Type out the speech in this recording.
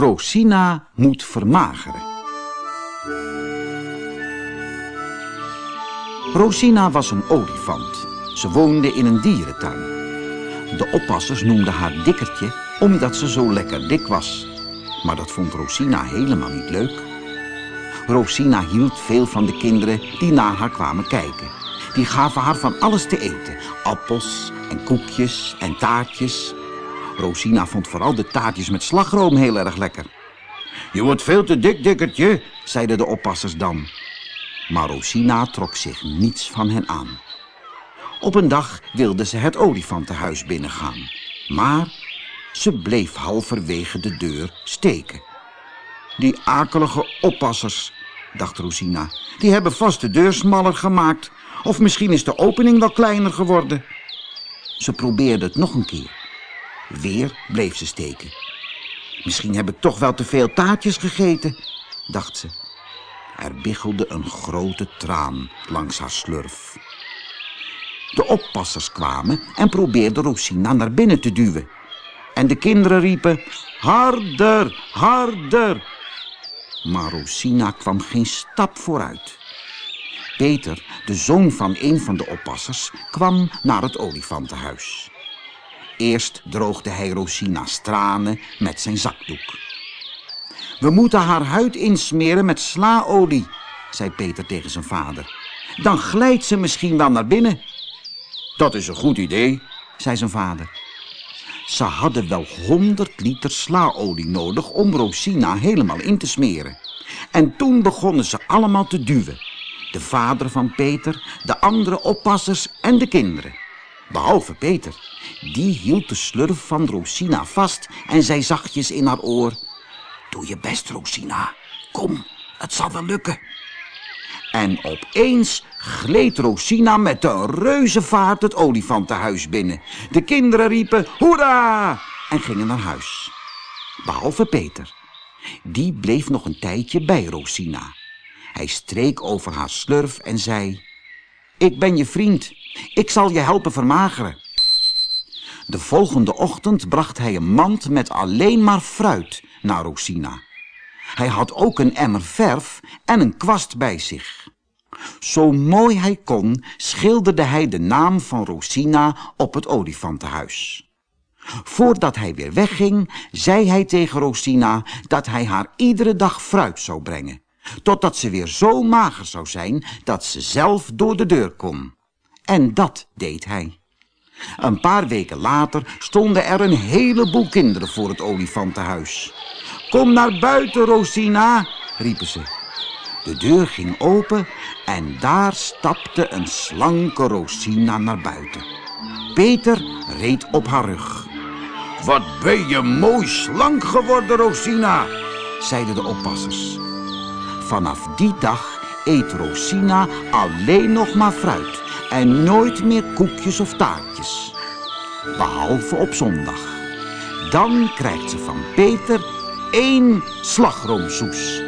Rosina moet vermageren. Rosina was een olifant. Ze woonde in een dierentuin. De oppassers noemden haar Dikkertje omdat ze zo lekker dik was. Maar dat vond Rosina helemaal niet leuk. Rosina hield veel van de kinderen die naar haar kwamen kijken. Die gaven haar van alles te eten. Appels en koekjes en taartjes. Rosina vond vooral de taartjes met slagroom heel erg lekker. Je wordt veel te dik, dikkertje, zeiden de oppassers dan. Maar Rosina trok zich niets van hen aan. Op een dag wilde ze het olifantenhuis binnengaan. Maar ze bleef halverwege de deur steken. Die akelige oppassers, dacht Rosina, die hebben vast de deur smaller gemaakt. Of misschien is de opening wel kleiner geworden. Ze probeerde het nog een keer. Weer bleef ze steken. Misschien heb ik toch wel te veel taartjes gegeten, dacht ze. Er biggelde een grote traan langs haar slurf. De oppassers kwamen en probeerden Rosina naar binnen te duwen. En de kinderen riepen, harder, harder. Maar Rosina kwam geen stap vooruit. Peter, de zoon van een van de oppassers, kwam naar het olifantenhuis. Eerst droogde hij Rosina's tranen met zijn zakdoek. We moeten haar huid insmeren met slaolie, zei Peter tegen zijn vader. Dan glijdt ze misschien wel naar binnen. Dat is een goed idee, zei zijn vader. Ze hadden wel honderd liter slaolie nodig om Rosina helemaal in te smeren. En toen begonnen ze allemaal te duwen. De vader van Peter, de andere oppassers en de kinderen. Behalve Peter. Die hield de slurf van Rosina vast en zei zachtjes in haar oor... Doe je best, Rosina. Kom, het zal wel lukken. En opeens gleed Rosina met een reuzenvaart het olifantenhuis binnen. De kinderen riepen hoera en gingen naar huis. Behalve Peter. Die bleef nog een tijdje bij Rosina. Hij streek over haar slurf en zei... Ik ben je vriend. Ik zal je helpen vermageren. De volgende ochtend bracht hij een mand met alleen maar fruit naar Rosina. Hij had ook een emmer verf en een kwast bij zich. Zo mooi hij kon, schilderde hij de naam van Rosina op het olifantenhuis. Voordat hij weer wegging, zei hij tegen Rosina dat hij haar iedere dag fruit zou brengen, totdat ze weer zo mager zou zijn dat ze zelf door de deur kon. En dat deed hij. Een paar weken later stonden er een heleboel kinderen voor het olifantenhuis. Kom naar buiten, Rosina, riepen ze. De deur ging open en daar stapte een slanke Rosina naar buiten. Peter reed op haar rug. Wat ben je mooi slank geworden, Rosina, zeiden de oppassers. Vanaf die dag eet Rosina alleen nog maar fruit en nooit meer koekjes of taartjes. Behalve op zondag. Dan krijgt ze van Peter één slagroomsoes.